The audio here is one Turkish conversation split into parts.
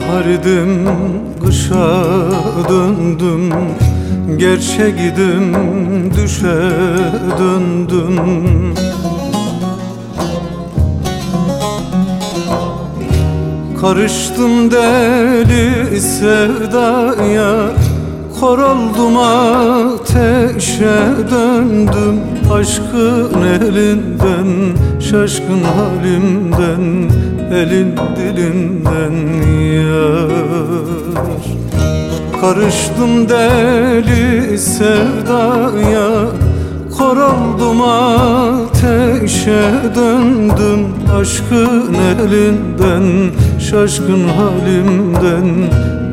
gidim kışa döndüm Gerçe gidim düşe döndüm. Karıştım deli sevdaya Kor oldum ateşe döndüm Aşkın elinden şaşkın halimden Elin dilinden yar. Karıştım deli sevdaya Kor oldum ateşe döndüm Aşkın elinden. Şaşkın halimden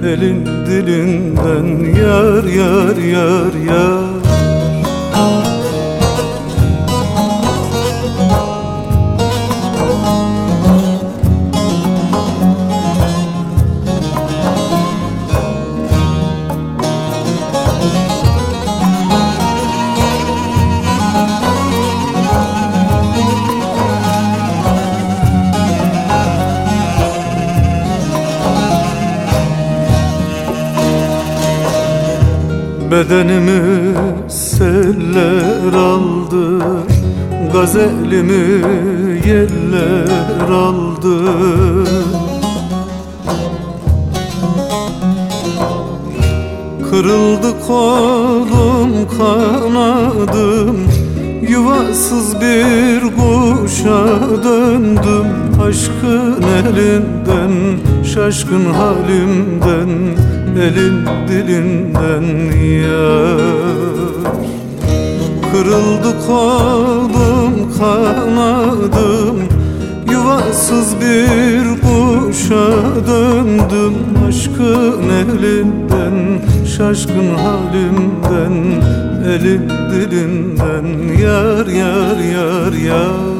Elin dilinden yar yar yar yar Bedenimi seller aldı. Gazelimi yeller aldı. Kırıldı kolum kanadım. Yuvasız bir kuşa döndüm. Aşkın elinden şaşkın halimden Elin dilinden yar Kırıldı kolum kanadım Yuvasız bir kuşa döndüm. Aşkın elinden şaşkın halimden Elin dilinden yar yar yar yar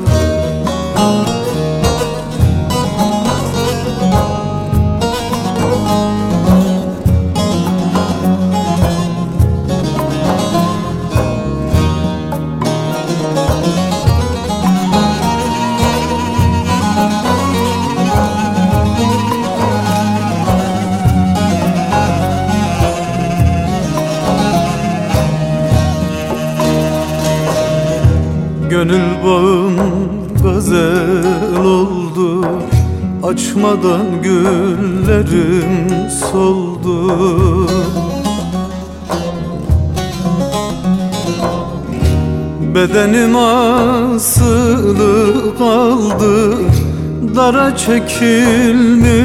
Gönül bağım gazel oldu. Açmadan güllerim soldu. Bedenim asılı kaldı. Dara çekilmişe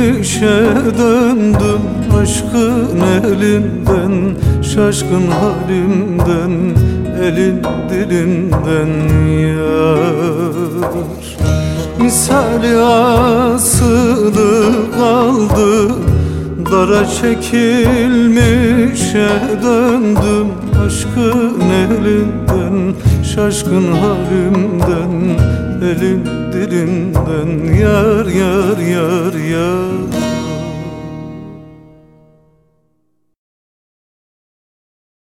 döndüm. Aşkın elinden şaşkın halimden Elin dilinden yar. Misali asılı kaldı Dara çekilmişe döndüm Aşkın elinden şaşkın halimden Elin dilinden yar yar yar yar